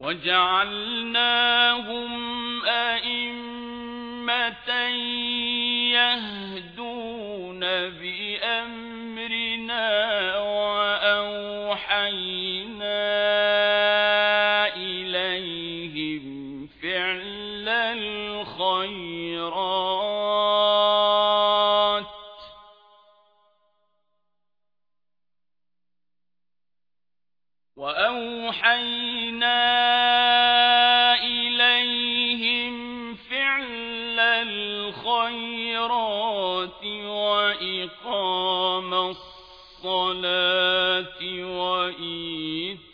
وجعلناهم أئمة يهدون بأمرنا وأوحينا الخيرات وإقام الصلاة وإيتاء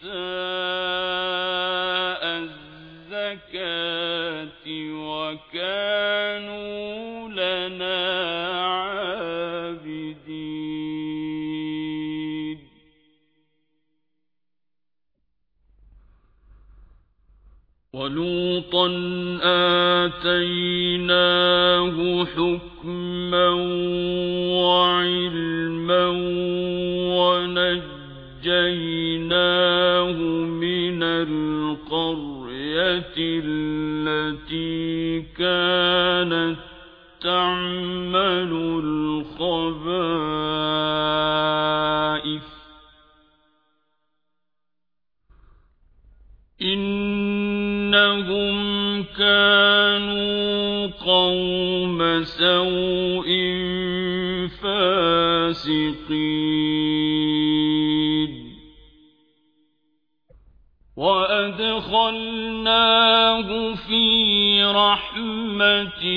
ولوطا آتيناه حكما وعلما ونجيناه من القرية التي كانت تعمل الخبائث. إنهم كانوا قوم سوء فاسقين وأدخلناه في رحمتنا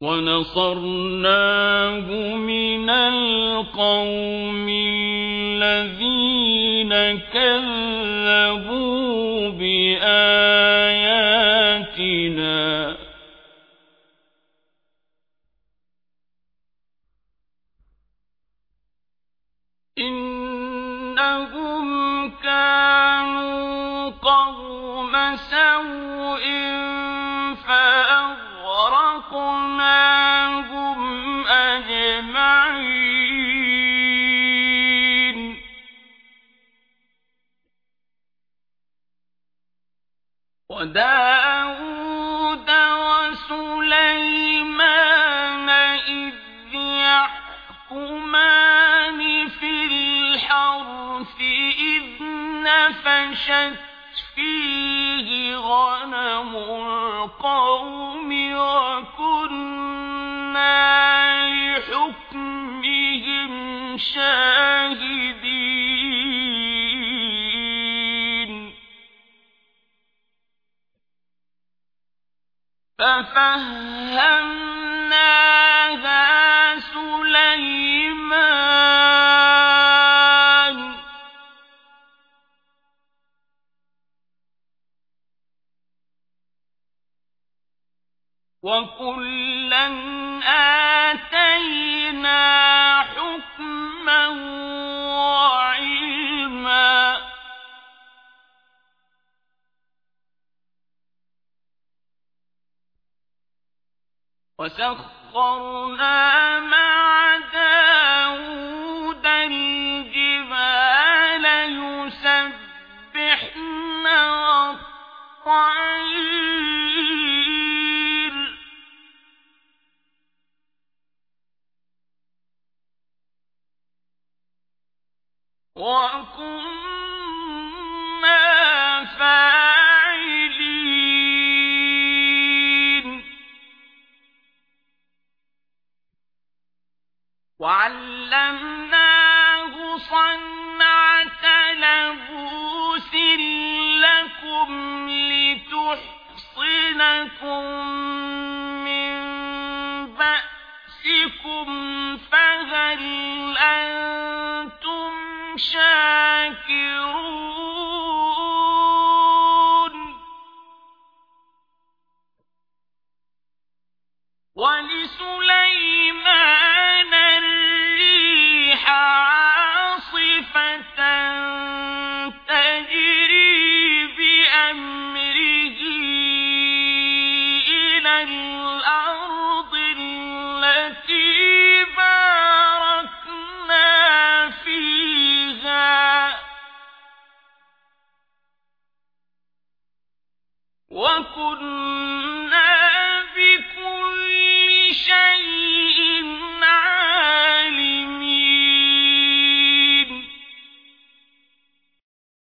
ونصرناه من القوم الذين كذبوا بآياتنا. إنهم كانوا قوم سوء وسليمان إذ يحكمان في الحرث إذ نفشت فيه غنم القوم ففهمناها سليمان. وسخرنا مع الجبال والطير وعلمناه صنعة لبوس لكم لتحصنكم كنا بكل شيء